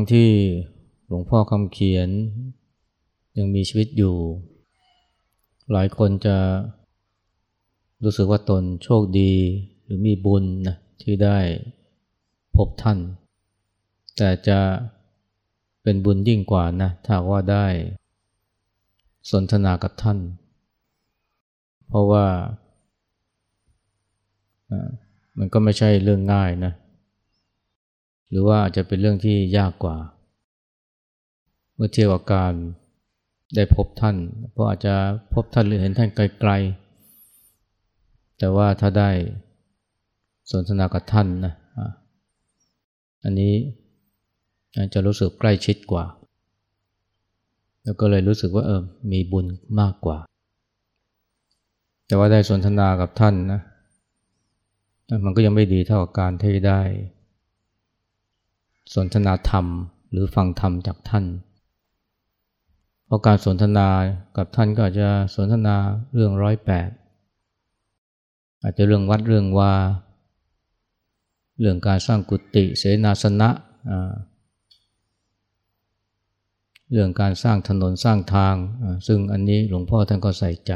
รั้งที่หลวงพ่อคำเขียน ยังมีชีวิตอยู่ หลายคนจะรู้สึกว่าตนโชคดีหรือมีบุญนะที่ได้พบท่าน แต่จะเป็นบุญยิ่งกว่านะถ้าว่าได้สนทนากับท่าน เพราะว่ามันก็ไม่ใช่เรื่องง่ายนะ หรือว่าอาจจะเป็นเรื่องที่ยากกว่า เมื่อเทียบกับการได้พบท่าน เพราะอาจจะพบท่านหรือเห็นท่านไกลๆ แต่ว่าถ้าได้สนทนากับท่านนะอันนี้จะรู้สึกใกล้ชิดกว่า แล้วก็เลยรู้สึกว่าเออมีบุญมากกว่า แต่ว่าได้สนทนากับท่านนะมันก็ยังไม่ดีเท่ากับการที่ได้ สนทนาธรรม หรือฟังธรรมจากท่าน เพราะการสนทนากับท่านก็อาจจะสนทนาเรื่องร้อยแปดอาจจะเรื่องวัดเรื่องวาเรื่องการสร้างกุฏิเสนาสนะเรื่องการสร้างถนนสร้างทาง ซึ่งอันนี้หลวงพ่อท่านก็ใส่ใจ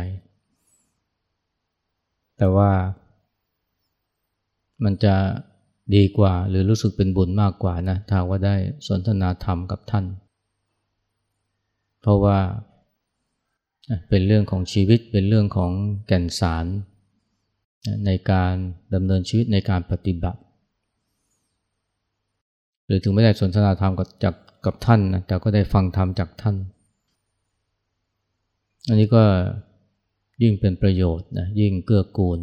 แต่ว่ามันจะ ดีกว่า หรือรู้สึกเป็นบุญมากกว่านะถ้าว่าได้สนทนาธรรมกับท่าน เพราะว่าเป็นเรื่องของชีวิตเป็นเรื่องของแก่นสาร ในการดำเนินชีวิตในการปฏิบัติ หรือถึงไม่ได้สนทนาธรรมกับจากกับท่านนะแต่ก็ได้ฟังธรรมจากท่าน อันนี้ก็ยิ่งเป็นประโยชน์นะยิ่งเกื้อกูล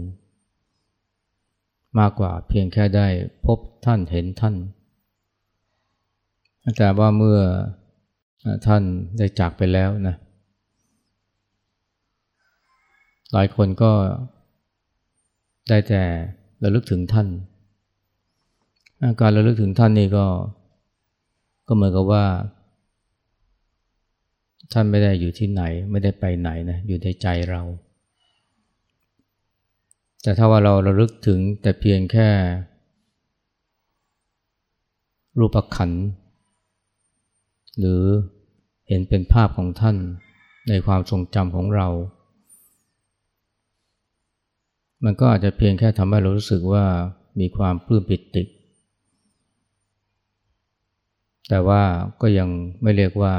มากกว่าเพียงแค่ได้พบท่านเห็นท่าน แต่ว่าเมื่อท่านได้จากไปแล้วนะ หลายคนก็ได้แต่ระลึกถึงท่าน การระลึกถึงท่านนี่ก็ก็เหมือนกับว่า ท่านไม่ได้อยู่ที่ไหน ไม่ได้ไปไหนนะ อยู่ในใจเรา แต่ถ้าว่าเราระลึกถึงแต่เพียงแค่ รูปขัน หรือเห็นเป็นภาพของท่านในความทรงจำของเรา มันก็อาจจะเพียงแค่ทำให้เรารู้สึกว่ามีความปลื้มปิติ แต่ว่าก็ยังไม่เรียกว่า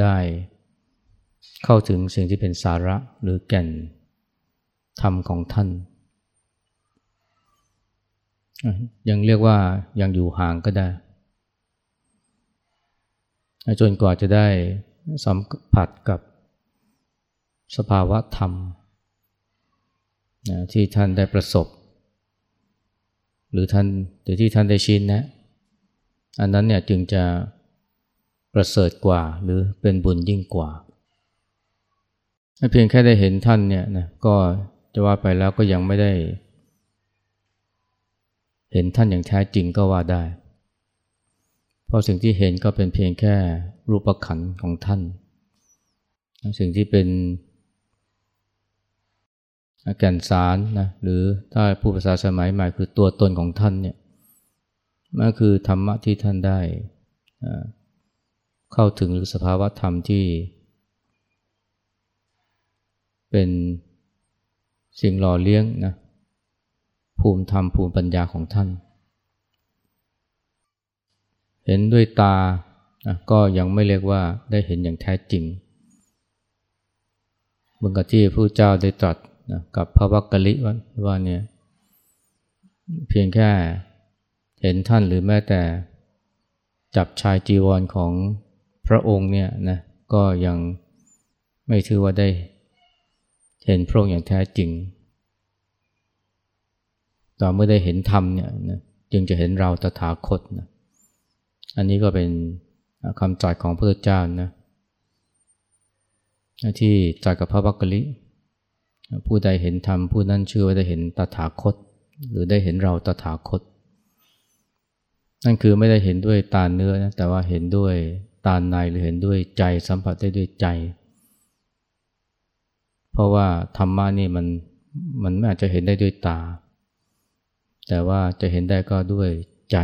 ได้เข้าถึงสิ่งที่เป็นสาระหรือแก่นธรรมของท่าน ยังเรียกว่ายังอยู่ห่างก็ได้ จนกว่าจะได้สัมผัสกับสภาวะธรรมที่ท่านได้ประสบ หรือท่านหรือที่ท่านได้ชินนะ อันนั้นเนี่ยจึงจะประเสริฐกว่าหรือเป็นบุญยิ่งกว่าเพียงแค่ได้เห็นท่านเนี่ยนะก็จะว่าไปแล้วก็ยังไม่ได้ เห็นท่านอย่างแท้จริงก็ว่าได้ เพราะสิ่งที่เห็นก็เป็นเพียงแค่รูปขันของท่าน สิ่งที่เป็นแก่นสารนะหรือถ้าผู้ภาษาสมัยใหม่คือตัวตนของท่านเนี่ยมันคือธรรมะที่ท่านได้เข้าถึงหรือสภาวะธรรมที่ เป็นสิ่งหล่อเลี้ยงนะ ภูมิธรรมภูมิปัญญาของท่าน เห็นด้วยตาก็ยังไม่เรียกว่าได้เห็นอย่างแท้จริงเมื่อกี้ผู้เจ้าได้ตรัสกับพระวักกะลิว่าเนี่ยเพียงแค่เห็นท่านหรือแม้แต่จับชายจีวรของพระองค์เนี่ยนะก็ยังไม่ถือว่าได้เห็นพระองค์อย่างแท้จริง ต่อเมื่อได้เห็นธรรมเนี่ยนะจึงจะเห็นเราตถาคตนะอันนี้ก็เป็นคำจัดของพระเจ้านะที่จัดกับพระวักกะลิผู้ใดเห็นธรรมผู้นั้นชื่อว่าได้เห็นตถาคต หรือได้เห็นเราตถาคต นั่นคือไม่ได้เห็นด้วยตาเนื้อนะแต่ว่าเห็นด้วยตาในหรือเห็นด้วยใจสัมผัสได้ด้วยใจ เพราะว่าธรรมะนี่มันมันไม่อาจจะเห็นได้ด้วยตา แต่ว่าจะเห็นได้ก็ด้วยใจ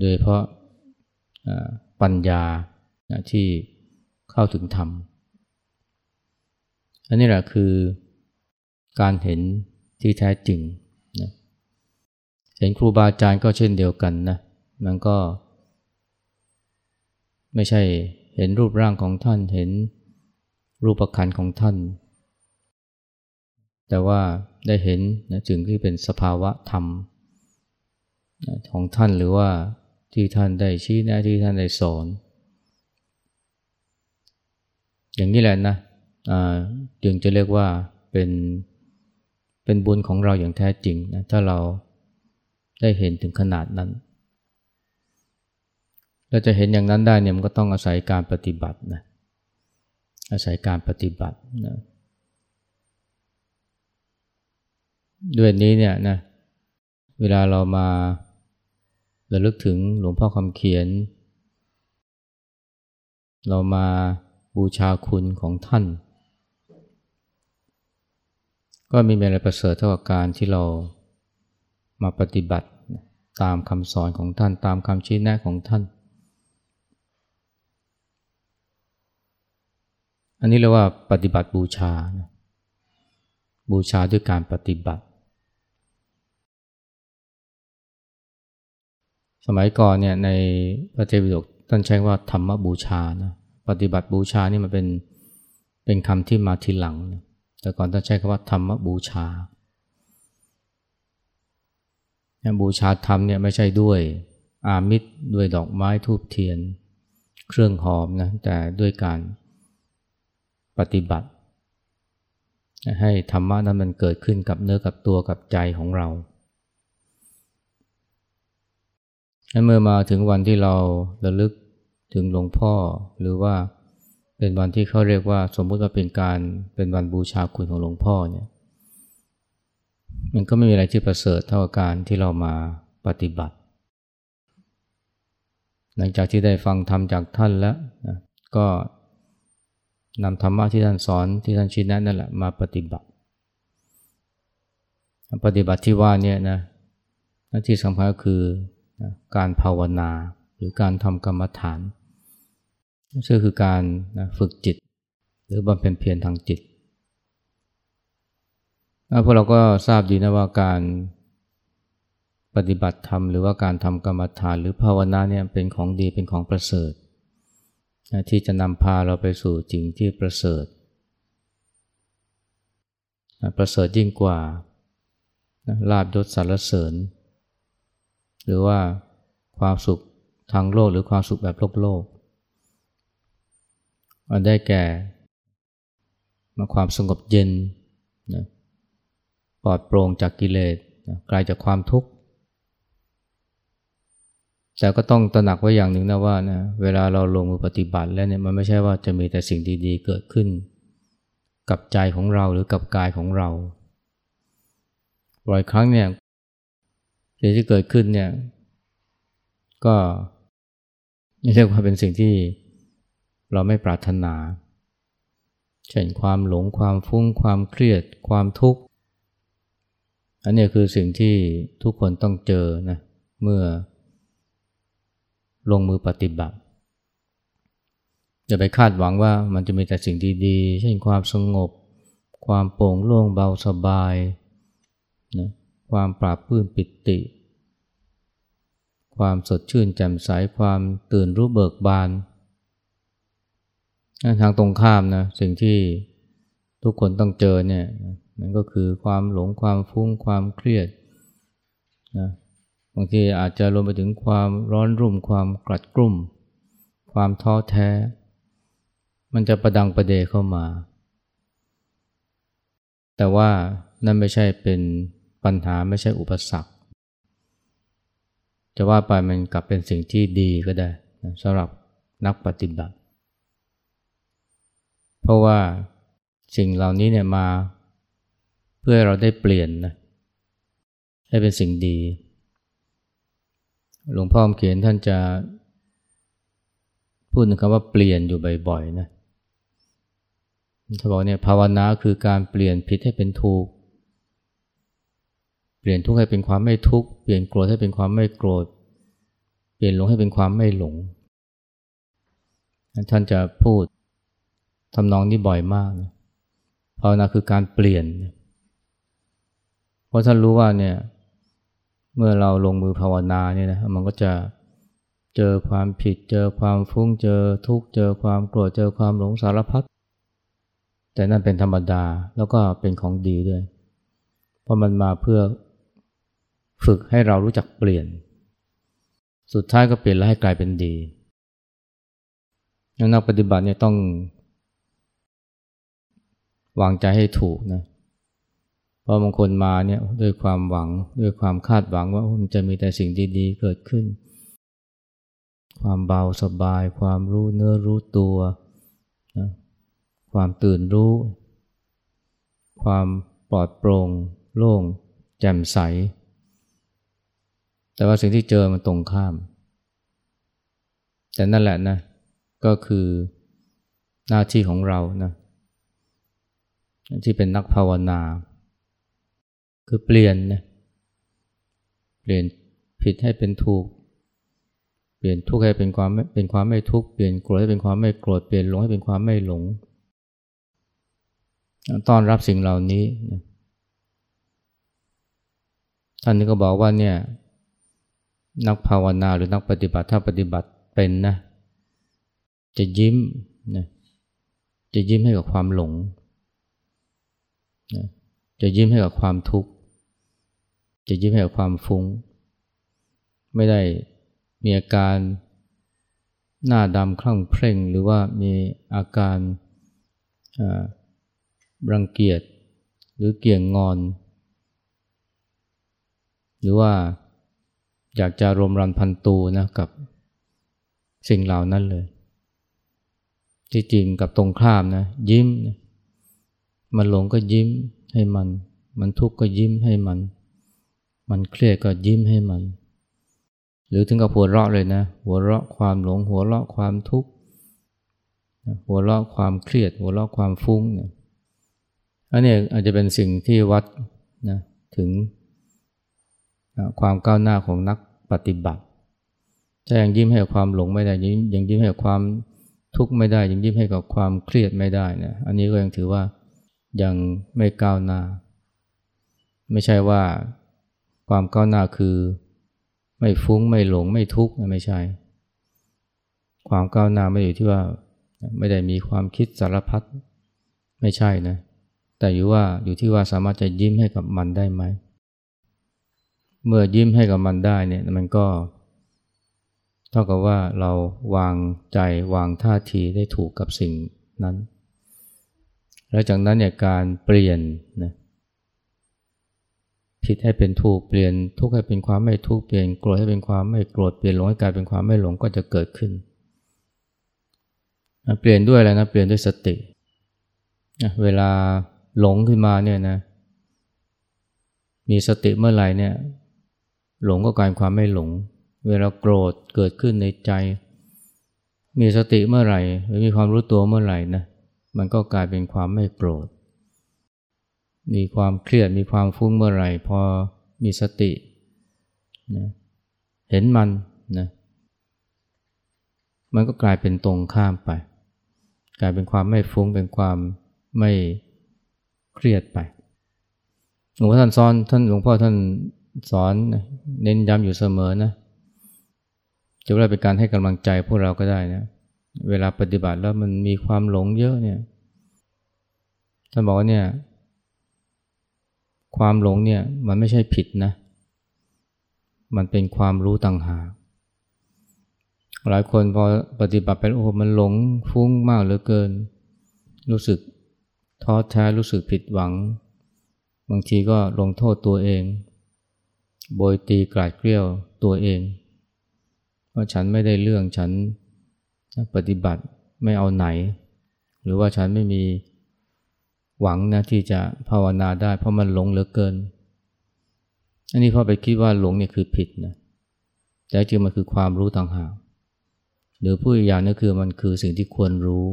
โดยเพราะปัญญาที่เข้าถึงธรรม อันนี้แหละคือการเห็นที่แท้จริงนะเห็นครูบาอาจารย์ก็เช่นเดียวกันนะ มันก็ ไม่ใช่เห็นรูปร่างของท่าน เห็นรูปขันของท่าน แต่ว่าได้เห็นนะถึงที่เป็นสภาวะธรรมของท่านหรือว่าที่ท่านได้ชี้แนะที่ท่านได้สอน อย่างนี้แหละนะจึงจะเรียกว่าเป็นเป็นบุญของเราอย่างแท้จริงนะถ้าเราได้เห็นถึงขนาดนั้นเราจะเห็นอย่างนั้นได้เนี่ยมันก็ต้องอาศัยการปฏิบัตินะอาศัยการปฏิบัตินะ ด้วยนี้เนี่ยนะเวลาเรามาระลึกถึงหลวงพ่อคำเขียน เรามาบูชาคุณของท่าน ก็มีอะไรประเสริฐเท่ากับการที่เรามาปฏิบัติตามคำสอนของท่านตามคำชี้แนะของท่าน อันนี้เรียกว่าปฏิบัติบูชา บูชาด้วยการปฏิบัติ สมัยก่อนเนี่ยในพระเจ้าปิฎกท่านใช้ว่าธรรมบูชานะปฏิบัติบูชานี่มันเป็นเป็นคำที่มาทีหลังนะแต่ก่อนท่านใช้คำว่าธรรมบูชา บูชาธรรมเนี่ยไม่ใช่ด้วยอามิตรด้วยดอกไม้ทูบเทียน เครื่องหอมนะแต่ด้วยการปฏิบัติ ให้ธรรมะนั้นมันเกิดขึ้นกับเนื้อกับตัวกับใจของเรา เมื่อมาถึงวันที่เราระลึกถึงหลวงพ่อ หรือว่าเป็นวันที่เขาเรียกว่าสมมุติว่าเป็นการเป็นวันบูชาคุณของหลวงพ่อเนี่ยมันก็ไม่มีอะไรที่ประเสริฐเท่ากับการที่เรามาปฏิบัติ หลังจากที่ได้ฟังธรรมจากท่านแล้วนะก็นำธรรมะที่ท่านสอนที่ท่านชี้แนะนั่นแหละมาปฏิบัติ ปฏิบัติที่ว่านี่นะหน้าที่สำคัญก็คือ การภาวนาหรือการทำกรรมฐานซึ่งคือการฝึกจิต หรือบำเพ็ญเพียรทางจิตพวกเราก็ทราบดีนะว่าการปฏิบัติธรรมหรือว่าการทำกรรมฐานหรือภาวนาเนี่ยเป็นของดีเป็นของประเสริฐ ที่จะนำพาเราไปสู่จริงที่ประเสริฐ ประเสริฐยิ่งกว่าลาบยศสารเสริญ หรือว่าความสุขทางโลกหรือความสุขแบบโลกโลกมันได้แก่มาความสงบเย็นนะปลอดโปร่งจากกิเลสนะกลายจากความทุกข์ แต่ก็ต้องตระหนักไว้อย่างหนึ่งนะว่านะเวลาเราลงมือปฏิบัติแล้วเนี่ยมันไม่ใช่ว่าจะมีแต่สิ่งดีๆ เกิดขึ้น กับใจของเราหรือกับกายของเราบ่อยครั้งเนี่ย สิ่งที่เกิดขึ้นเนี่ย ก็เรียกว่าเป็นสิ่งที่เราไม่ปรารถนา เช่นความหลงความฟุ้งความเครียด ความทุกข์ อันนี้คือสิ่งที่ทุกคนต้องเจอนะเมื่อลงมือปฏิบัติอย่าไปคาดหวังว่ามันจะมีแต่สิ่งดีๆ เช่นความสงบ ความโปร่งโล่งเบาสบายนะ ความปราบปื้มปิติ ความสดชื่นแจ่มใสความตื่นรู้เบิกบานทางตรงข้ามนะสิ่งที่ทุกคนต้องเจอเนี่ยมันก็คือความหลงความฟุ้งความเครียดนะบางทีอาจจะรวมไปถึงความร้อนรุ่ม ความกลัดกลุ่ม ความท้อแท้ มันจะประดังประเดเข้ามา แต่ว่านั่นไม่ใช่เป็น ปัญหาไม่ใช่อุปสรรค จะว่าไปมันกลับเป็นสิ่งที่ดีก็ได้สำหรับนักปฏิบัติ เพราะว่าสิ่งเหล่านี้เนี่ยมาเพื่อเราได้เปลี่ยนนะให้เป็นสิ่งดี หลวงพ่อเขียนท่านจะพูดถึงคำว่าเปลี่ยนอยู่บ่อยๆนะท่าบอกเนี่ยภาวนาคือการเปลี่ยนผิดให้เป็นถูก ลี่ยนทุกข์ให้เป็นความไม่ทุกข์เปลี่ยนโกรธให้เป็นความไม่โกรธ เปลี่ยนหลงให้เป็นความไม่หลง ท่านจะพูดทำนองนี้บ่อยมากนะภาวนาคือการเปลี่ยน เพราะท่านรู้ว่าเนี่ยเมื่อเราลงมือภาวนาเนี่ยนะมันก็จะเจอความผิด เจอความฟุ้งเจอทุกข์เจอความโกรธเจอความหลงสารพัดแต่นั่นเป็นธรรมดาแล้วก็เป็นของดีด้วย เพราะมันมาเพื่อ ฝึกให้เรารู้จักเปลี่ยน สุดท้ายก็เปลี่ยนแล้วให้กลายเป็นดีนักปฏิบัติเนี่ยต้อง วางใจให้ถูกนะเพราะบางคนมาเนี่ยด้วยความหวัง ด้วยความคาดหวังว่ามันจะมีแต่สิ่งดีๆ เกิดขึ้น ความเบาสบาย ความรู้เนื้อรู้ตัวนะความตื่นรู้ ความปลอดโปร่ง โล่ง แจ่มใส แต่ว่าสิ่งที่เจอมันตรงข้าม แต่นั่นแหละนะ ก็คือหน้าที่ของเรานะที่เป็นนักภาวนา คือเปลี่ยนนะเปลี่ยนผิดให้เป็นถูก เปลี่ยนทุกข์ให้เป็นความเป็นความไม่ทุกข์เปลี่ยนโกรธให้เป็นความไม่โกรธเปลี่ยนหลงให้เป็นความไม่หลงต้อนรับสิ่งเหล่านี้ ท่านนี้ก็บอกว่าเนี่ย นักภาวนาหรือนักปฏิบัติถ้าปฏิบัติเป็นนะ จะยิ้มนะจะยิ้มให้กับความหลงจะยิ้มให้กับความทุกข์ จะยิ้มให้กับความฟุง้ง ไม่ได้มีอาการหน้าดำคลั่งเพร่งหรือว่ามีอาการรังเกียจหรือเกี่ยงงอน หรือว่า อยากจะรวมรันพันตูนะกับสิ่งเหล่านั้นเลย ที่จริงกับตรงข้ามนะ ยิ้มนะมันหลงก็ยิ้มให้มัน มันทุกข์ก็ยิ้มให้มัน มันเครียดก็ยิ้มให้มัน หรือถึงกับหัวเราะเลยนะ หัวเราะความหลง หัวเราะความทุกข์หัวเราะความเครียด หัวเราะความฟุ้งเนี่ยอันนี้อาจจะเป็นสิ่งที่วัดนะถึง ความก้าวหน้าของนักปฏิบัติถ้ายังยิ้มให้กับความหลงไม่ได้ยังยิ้มให้กับความทุกข์ไม่ได้ยังยิ้มให้กับความเครียดไม่ได้นะอันนี้ก็ยังถือว่ายังไม่ก้าวหน้า ไม่ใช่ว่าความก้าวหน้าคือ ไม่ฟุ้งไม่หลงไม่ทุกข์ไม่ใช่ ความก้าวหน้าไม่อยู่ที่ว่าไม่ได้มีความคิดสารพัดไม่ใช่นะ แต่อยู่ว่าอยู่ที่ว่าสามารถจะยิ้มให้กับมันได้ไหม เมื่อยิ้มให้กับมันได้เนี่ยมันก็ เท่ากับว่าเราวางใจวางท่าทีได้ถูกกับสิ่งนั้น แล้วจากนั้นเนี่ยการเปลี่ยนนะผิดให้เป็นถูกเปลี่ยนทุกข์ให้เป็นความไม่ทุกข์เปลี่ยนโกรธให้เป็นความไม่โกรธเปลี่ยนหลงให้กลายเป็นความไม่หลงก็จะเกิดขึ้น เปลี่ยนด้วยอะไรนะเปลี่ยนด้วยสติ เวลาหลงขึ้นมาเนี่ยนะ มีสติเมื่อไหร่เนี่ย หลงก็กลายเป็นความไม่หลง เวลาโกรธเกิดขึ้นในใจ มีสติเมื่อไหร่ หรือมีความรู้ตัวเมื่อไหร่นะมันก็กลายเป็นความไม่โกรธ มีความเครียดมีความฟุ้งเมื่อไหร่ พอมีสตินะเห็นมันนะมันก็กลายเป็นตรงข้ามไป กลายเป็นความไม่ฟุ้งเป็นความไม่เครียดไปหลวงพ่อท่านสอนท่านหลวงพ่อท่าน สอนเน้นย้ำอยู่เสมอนะจะว่าเป็นการให้กำลังใจพวกเราก็ได้นะเวลาปฏิบัติแล้วมันมีความหลงเยอะเนี่ยท่านบอกว่าเนี่ย ความหลงเนี่ยมันไม่ใช่ผิดนะ มันเป็นความรู้ต่างหากหลายคนพอปฏิบัติไปโอ้โหมันหลงฟุ้งมากเหลือเกิน รู้สึกท้อแท้รู้สึกผิดหวัง บางทีก็ลงโทษตัวเอง โบยตีกลาดเกลียวตัวเองว่าฉันไม่ได้เรื่องฉันปฏิบัติไม่เอาไหน หรือว่าฉันไม่มีหวังนะที่จะภาวนาได้เพราะมันหลงเหลือเกิน อันนี้พ่อไปคิดว่าหลงเนี่ยคือผิดนะแต่จริงมันคือความรู้ต่างหากหรือผู้อีกอย่างนึงคือมันคือสิ่งที่ควรรู้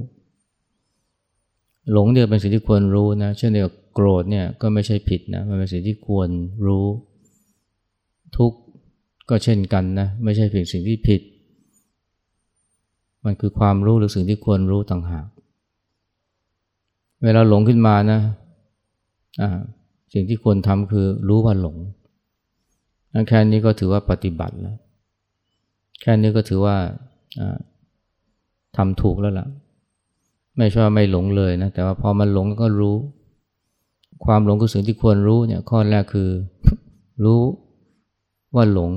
หลงเนี่ยเป็นสิ่งที่ควรรู้นะเช่นเดียวกโกรธเนี่ยก็ไม่ใช่ผิดนะมันเป็นสิ่งที่ควรรู้ ทุกข์ก็เช่นกันนะไม่ใช่เพียงสิ่งที่ผิด มันคือความรู้หรือสิ่งที่ควรรู้ต่างหาก เวลาหลงขึ้นมานะสิ่งที่ควรทำคือรู้ว่าหลงแค่นี้ก็ถือว่าปฏิบัติแล้วแค่นี้ก็ถือว่าทำถูกแล้วล่ะ ไม่ใช่ว่าไม่หลงเลยนะ แต่ว่าพอมันหลงก็รู้ ความหลงคือสิ่งที่ควรรู้เนี่ย ข้อแรกคือรู้ ว่าหลง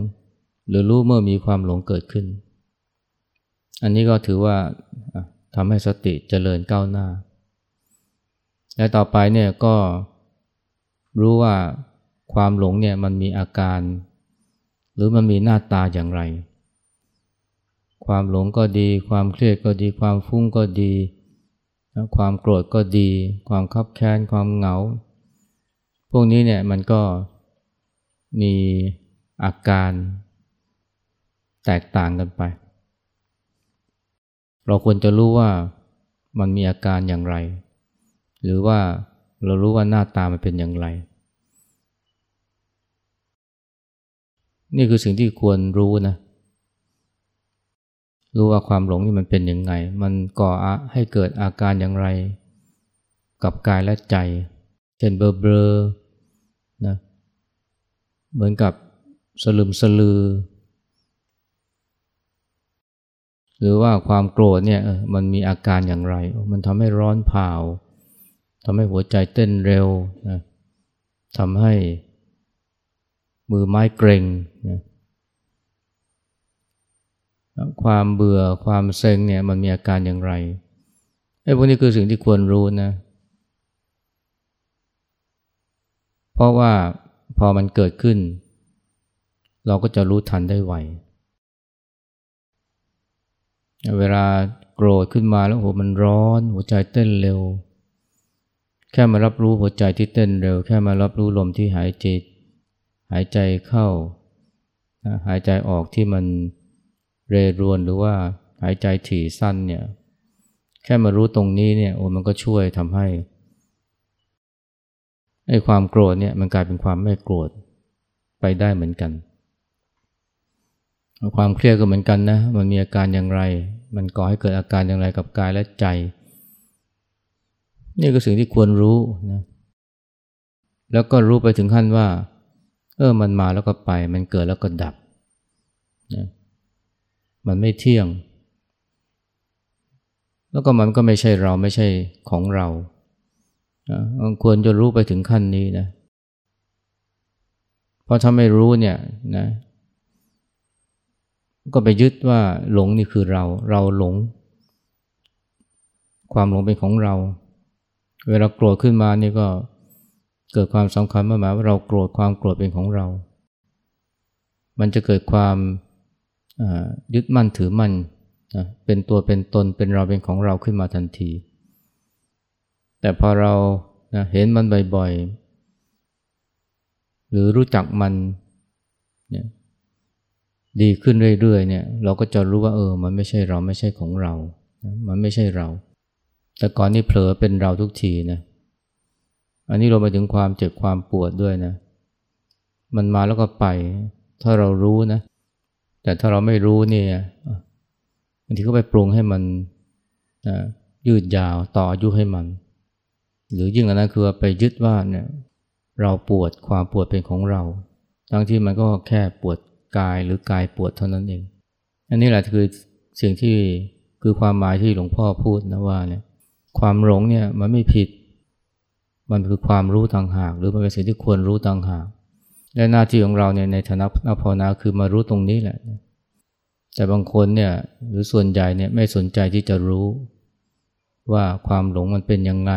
หรือรู้เมื่อมีความหลงเกิดขึ้น อันนี้ก็ถือว่าทำให้สติเจริญก้าวหน้า และต่อไปเนี่ยก็รู้ว่าความหลงเนี่ยมันมีอาการ หรือมันมีหน้าตาอย่างไร ความหลงก็ดี ความเครียดก็ดี ความฟุ้งก็ดี ความโกรธก็ดี ความคับแค้น ความเหงา พวกนี้เนี่ยมันก็มี อาการแตกต่างกันไป เราควรจะรู้ว่ามันมีอาการอย่างไร หรือว่าเรารู้ว่าหน้าตามันเป็นอย่างไร นี่คือสิ่งที่ควรรู้นะ รู้ว่าความหลงนี่มันเป็นยังไง มันก่อให้เกิดอาการอย่างไร กับกายและใจ เช่นเบลอเบลอนะ เหมือนกับ สลึมสลือ หรือว่าความโกรธเนี่ยมันมีอาการอย่างไร มันทำให้ร้อนเผาทำให้หัวใจเต้นเร็วนะทำให้มือไม้เกร็งนะความเบื่อความเซ็งเนี่ยมันมีอาการอย่างไรไอ้พวกนี้คือสิ่งที่ควรรู้นะ เพราะว่าพอมันเกิดขึ้น เราก็จะรู้ทันได้ไวเวลาโกรธขึ้นมาแล้วโหมันร้อน หัวใจเต้นเร็ว แค่มารับรู้หัวใจที่เต้นเร็ว แค่มารับรู้ลมที่หายใจหายใจเข้า หายใจออกที่มันเรรวนหรือว่าหายใจถี่สั้นเนี่ยแค่มารู้ตรงนี้เนี่ยโอ้มันก็ช่วยทำให้ไอ้ความโกรธเนี่ยมันกลายเป็นความไม่โกรธไปได้เหมือนกัน ความเครียดก็เหมือนกันนะ มันมีอาการอย่างไร มันก่อให้เกิดอาการอย่างไรกับกายและใจ นี่ก็สิ่งที่ควรรู้นะ แล้วก็รู้ไปถึงขั้นว่า เออ มันมาแล้วก็ไป มันเกิดแล้วก็ดับนะมันไม่เที่ยง แล้วก็มันก็ไม่ใช่เราไม่ใช่ของเรานะควรจะรู้ไปถึงขั้นนี้นะ เพราะถ้าไม่รู้เนี่ยนะ ก็ไปยึดว่าหลงนี่คือเรา เราหลง ความหลงเป็นของเรา เวลาโกรธขึ้นมานี่ก็เกิดความสำคัญมาหมายว่าเราโกรธความโกรธเป็นของเรา มันจะเกิดความยึดมั่นถือมั่นเป็นตัวเป็นตนเป็นเราเป็นของเราขึ้นมาทันที แต่พอเราเห็นมันบ่อยๆ หรือรู้จักมัน ดีขึ้นเรื่อยๆเนี่ยเราก็จะรู้ว่าเออ มันไม่ใช่เราไม่ใช่ของเรา มันไม่ใช่เรา แต่ก่อนนี่เผลอเป็นเราทุกทีนะอันนี้เราไปถึงความเจ็บความปวดด้วยนะ มันมาแล้วก็ไป ถ้าเรารู้นะ แต่ถ้าเราไม่รู้เนี่ยบางทีก็ไปปรุงให้มันยืดยาวต่ออายุให้มัน หรือยิ่งกว่านั้นคือไปยึดว่าเนี่ยเราปวดความปวดเป็นของเรา ทั้งที่มันก็แค่ปวด กายหรือกายปวดเท่านั้นเอง อันนี้แหละคือสิ่งที่คือความหมายที่หลวงพ่อพูดนะว่าเนี่ยความหลงเนี่ยมันไม่ผิด มันคือความรู้ต่างหาก หรือมันเป็นสิ่งที่ควรรู้ต่างหาก และหน้าที่ของเราเนี่ยในฐานะนักภาวนาคือมารู้ตรงนี้แหละ แต่บางคนเนี่ยหรือส่วนใหญ่เนี่ยไม่สนใจที่จะรู้ ว่าความหลงมันเป็นยังไง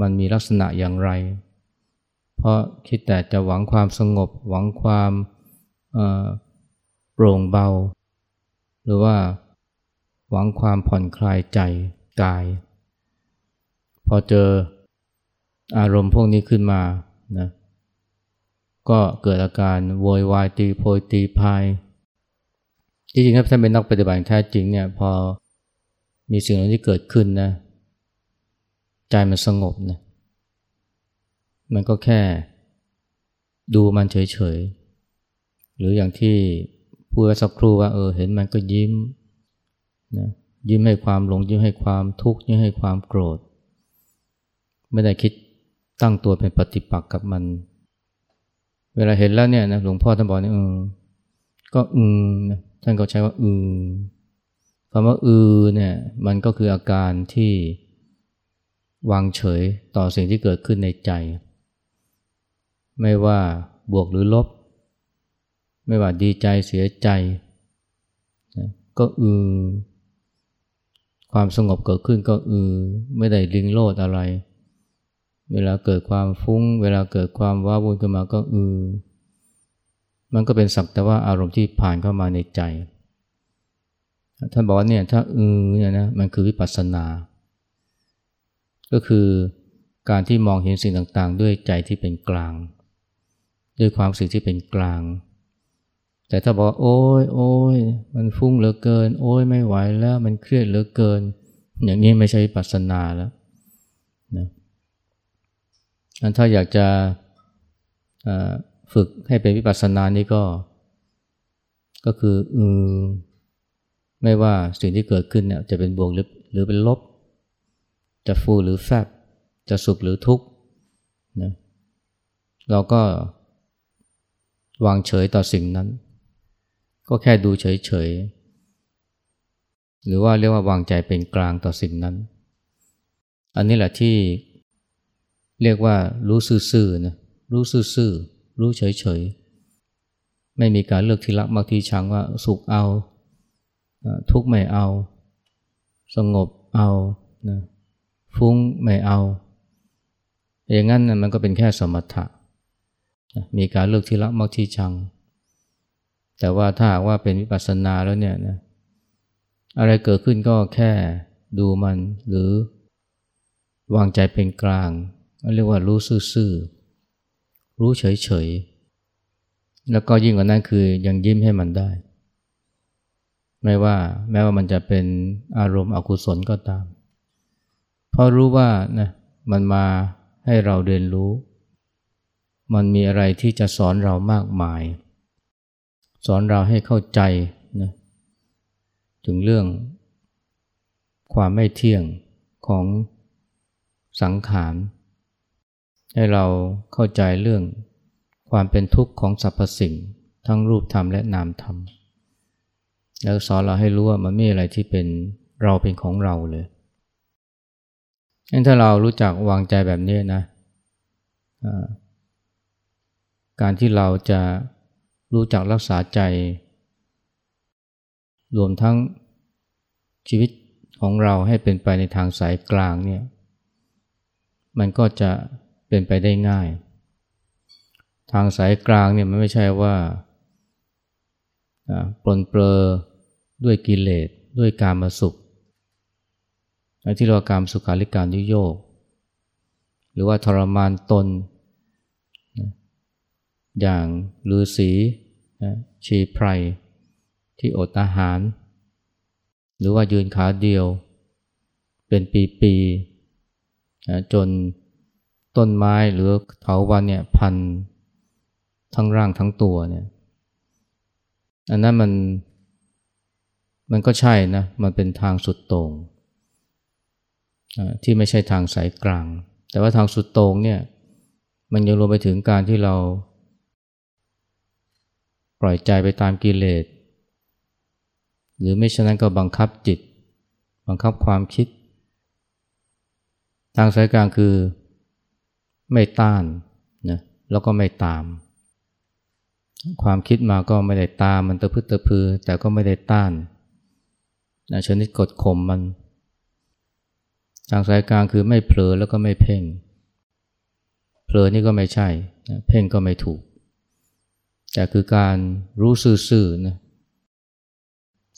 มันมีลักษณะอย่างไร เพราะคิดแต่จะหวังความสงบ หวังความ โปร่งเบา หรือว่าหวังความผ่อนคลายใจกาย พอเจออารมณ์พวกนี้ขึ้นมานะก็เกิดอาการโวยวายตีโพยตีพายจริงๆครับถ้าเป็นนักปฏิบัติแท้จริงเนี่ยพอมีสิ่งเหล่านี้เกิดขึ้นนะใจมันสงบนะมันก็แค่ดูมันเฉย หรืออย่างที่พูดไว้สักครู่ว่าเออเห็นมันก็ยิ้มนะยิ้มให้ความหลงยิ้มให้ความทุกข์ยิ้มให้ความโกรธ ไม่ได้คิดตั้งตัวเป็นปฏิปักษ์กับมัน เวลาเห็นแล้วเนี่ยนะหลวงพ่อท่านบอกนี่เออก็อืมนะท่านก็ใช้ว่าอืมคำว่าอือเนี่ยมันก็คืออาการที่วางเฉยต่อสิ่งที่เกิดขึ้นในใจ ไม่ว่าบวกหรือลบ ไม่ว่าดีใจเสียใจนะก็อือ ความสงบเกิดขึ้นก็อือ ไม่ได้ลิงโลดอะไร เวลาเกิดความฟุง้ง เวลาเกิดความว้าวุ่นขึ้นมาก็อือ มันก็เป็นสักแต่ว่าอารมณ์ที่ผ่านเข้ามาในใจ ท่านบอกว่าเนี่ยถ้าอือเนี่ยนะมันคือวิปัสสนา ก็คือการที่มองเห็นสิ่งต่างๆ ด้วยใจที่เป็นกลาง ด้วยความสิ่งที่เป็นกลาง แต่ถ้าบอกโอ้ยโอ้ยมันฟุ้งเหลือเกิน โอ้ยไม่ไหวแล้ว มันเครียดเหลือเกิน อย่างนี้ไม่ใช่วิปัสนาแล้วนะถ้าอยากจะฝึกให้เป็นวิปัสสนานี้ก็ ก็คืออือไม่ว่าสิ่งที่เกิดขึ้นเนี่ยจะเป็นบวกหรือหรือเป็นลบ จะฟูหรือแฟบ จะสุขหรือทุกข์นะเราก็วางเฉยต่อสิ่งนั้น ก็แค่ดูเฉยๆ หรือว่าเรียกว่าวางใจเป็นกลางต่อสิ่งนั้น อันนี้แหละที่เรียกว่ารู้ซื่อๆนะรู้ซื่อๆ รู้เฉยๆ ไม่มีการเลือกที่รักมากที่ชังว่าสุขเอา ทุกข์ไม่เอา สงบเอานะฟุ้งไม่เอา อย่างนั้นนะมันก็เป็นแค่สมถะ มีการเลือกที่รักมากที่ชัง แต่ว่าถ้าว่าเป็นวิปัสสนาแล้วเนี่ยนะอะไรเกิดขึ้นก็แค่ดูมัน หรือวางใจเป็นกลาง เรียกว่ารู้ซื่อๆรู้เฉยๆ แล้วก็ยิ่งกว่านั้นคือยังยิ้มให้มันได้ ไม่ว่าแม้ว่ามันจะเป็นอารมณ์อกุศลก็ตาม เพราะรู้ว่านะมันมาให้เราเรียนรู้ มันมีอะไรที่จะสอนเรามากมาย สอนเราให้เข้าใจนะถึงเรื่องความไม่เที่ยงของสังขาร ให้เราเข้าใจเรื่องความเป็นทุกข์ของสรรพสิ่ง ทั้งรูปธรรมและนามธรรม แล้วสอนเราให้รู้ว่ามันไม่มีอะไรที่เป็นเราเป็นของเราเลยงั้นถ้าเรารู้จักวางใจแบบนี้นะ การที่เราจะ รู้จักรักษาใจ รวมทั้งชีวิตของเราให้เป็นไปในทางสายกลางเนี่ยมันก็จะเป็นไปได้ง่าย ทางสายกลางเนี่ยมันไม่ใช่ว่าปลนเปลือด้วยกิเลสด้วยการมาสุขที่เราการสุขาริการยุโยก หรือว่าทรมานตน อย่างลือสีชีไพรที่อดอาหาร หรือว่ายืนขาเดียว เป็นปีๆจนต้นไม้หรือเถาวันเนี่ยพันทั้งร่างทั้งตัวเนี่ยอันนั้นมันมันก็ใช่นะ มันเป็นทางสุดโต่งที่ไม่ใช่ทางสายกลาง แต่ว่าทางสุดโต่งเนี่ย มันยังรวมไปถึงการที่เรา ปล่อยใจไปตามกิเลส หรือไม่ฉะนั้นก็บังคับจิต บังคับความคิด ทางสายกลางคือไม่ต้านนะแล้วก็ไม่ตาม ความคิดมาก็ไม่ได้ตามมันตะพึดตะพือ แต่ก็ไม่ได้ต้านนะชนิดกดข่มมัน ทางสายกลางคือไม่เผลอแล้วก็ไม่เพ่ง เผลอนี่ก็ไม่ใช่นะเพ่งก็ไม่ถูก แต่คือการรู้ซื่อๆนะ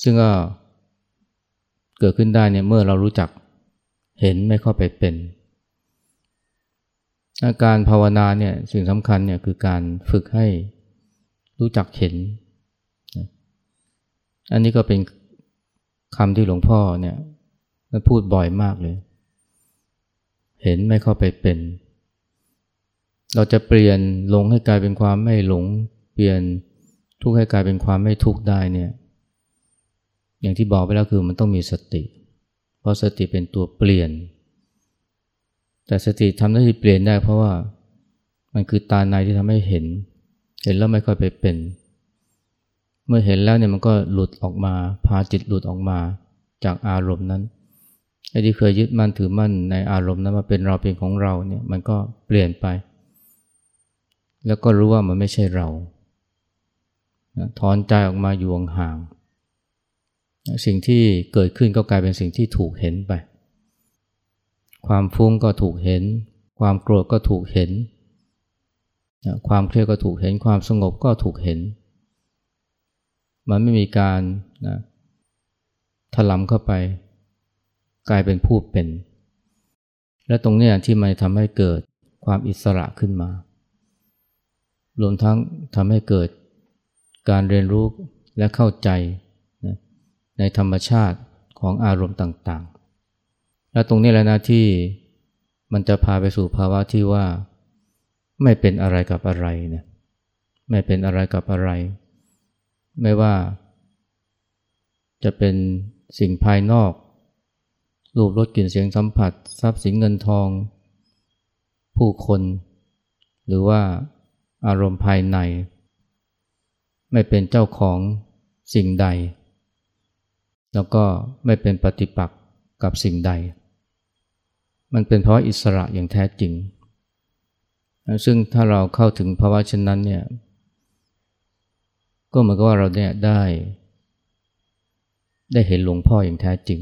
ซึ่งก็เกิดขึ้นได้เนี่ยเมื่อเรารู้จักเห็นไม่เข้าไปเป็นอาการภาวนาเนี่ยสิ่งสำคัญเนี่ยคือการฝึกให้รู้จักเห็น อันนี้ก็เป็นคำที่หลวงพ่อเนี่ยพูดบ่อยมากเลย เห็นไม่เข้าไปเป็น เราจะเปลี่ยนหลงให้กลายเป็นความไม่หลง เปลี่ยนทุกข์ให้กลายเป็นความไม่ทุกข์ได้เนี่ยอย่างที่บอกไปแล้วคือมันต้องมีสติ เพราะสติเป็นตัวเปลี่ยน แต่สติทำหน้าที่เปลี่ยนได้เพราะว่ามันคือตาในที่ทำให้เห็น เห็นแล้วไม่ค่อยไปเป็น เมื่อเห็นแล้วเนี่ยมันก็หลุดออกมา พาจิตหลุดออกมาจากอารมณ์นั้นไอ้ที่เคยยึดมั่นถือมั่นในอารมณ์นั้นมาเป็นเราเป็นของเราเนี่ยมันก็เปลี่ยนไป แล้วก็รู้ว่ามันไม่ใช่เรา ถอนใจออกมาอยู่ห่าง สิ่งที่เกิดขึ้นก็กลายเป็นสิ่งที่ถูกเห็นไป ความฟุ้งก็ถูกเห็น ความโกรธก็ถูกเห็น ความเครียดก็ถูกเห็น ความสงบก็ถูกเห็น มันไม่มีการนะถลำเข้าไป กลายเป็นผู้เป็น และตรงนี้ที่มันทำให้เกิดความอิสระขึ้นมา รวมทั้งทำให้เกิด การเรียนรู้และเข้าใจนะในธรรมชาติของอารมณ์ต่างๆ และตรงนี้แหละนะที่มันจะพาไปสู่ภาวะที่ว่า ไม่เป็นอะไรกับอะไรนะไม่เป็นอะไรกับอะไร ไม่ว่า จะเป็นสิ่งภายนอกรูปรสกลิ่นเสียงสัมผัส ทรัพย์สินเงินทอง ผู้คน หรือว่าอารมณ์ภายใน ไม่เป็นเจ้าของสิ่งใด แล้วก็ไม่เป็นปฏิปักษ์กับสิ่งใด มันเป็นเพราะอิสระอย่างแท้จริง ซึ่งถ้าเราเข้าถึงภาวะเช่นนั้นเนี่ยก็เหมือนกับว่าเราเนี่ยได้ ได้เห็นหลวงพ่ออย่างแท้จริง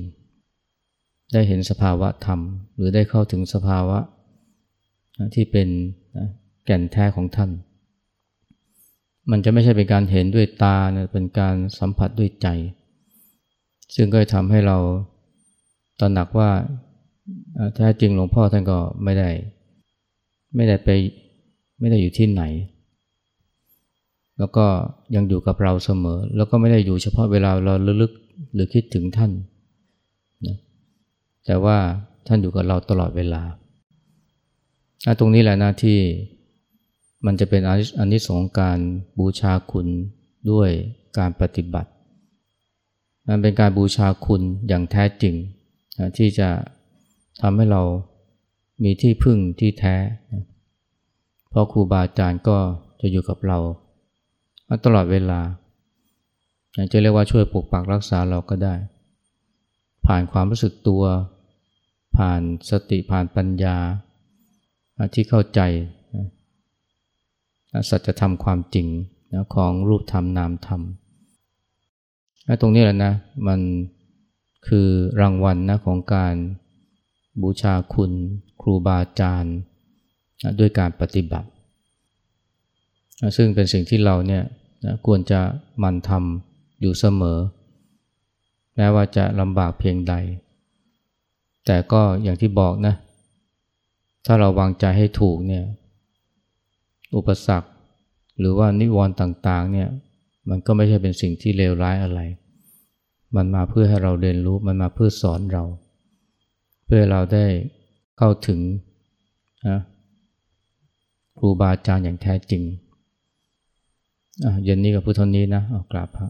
ได้เห็นสภาวะธรรม หรือได้เข้าถึงสภาวะที่เป็นแก่นแท้ของท่าน มันจะไม่ใช่เป็นการเห็นด้วยตาเป็นการสัมผัสด้วยใจ ซึ่งก็ทำให้เราตระหนักว่าแท้จริงหลวงพ่อท่านก็ไม่ได้ ไม่ได้ไปไม่ได้อยู่ที่ไหน แล้วก็ยังอยู่กับเราเสมอ แล้วก็ไม่ได้อยู่เฉพาะเวลาเราลึกหรือคิดถึงท่านนะแต่ว่าท่านอยู่กับเราตลอดเวลา ตรงนี้แหละนะที่ มันจะเป็นอันนี้สองการบูชาคุณด้วยการปฏิบัติ มันเป็นการบูชาคุณอย่างแท้จริงนะที่จะทำให้เรามีที่พึ่งที่แท้ เพราะครูบาอาจารย์ก็จะอยู่กับเรา ตลอดเวลา จะเรียกว่าช่วยปกปักรักษาเราก็ได้ ผ่านความรู้สึกตัว ผ่านสติผ่านปัญญาที่เข้าใจ สัจธรรมความจริงของรูปธรรมนามธรรมตรงนี้แหละนะมันคือรางวัลนะของการบูชาคุณครูบาอาจารย์ด้วยการปฏิบัติซึ่งเป็นสิ่งที่เราเนี่ยควรจะมันทำอยู่เสมอแม้ว่าจะลำบากเพียงใด แต่ก็อย่างที่บอกนะ ถ้าเราวางใจให้ถูกเนี่ย อุปสรรค หรือว่านิวรณ์ต่างๆเนี่ยมันก็ไม่ใช่เป็นสิ่งที่เลวร้ายอะไร มันมาเพื่อให้เราเรียนรู้ มันมาเพื่อสอนเรา เพื่อเราได้เข้าถึงนะครูบาอาจารย์อย่างแท้จริงเย็นนี้กับพุทธนี้นะ เอากราบพระ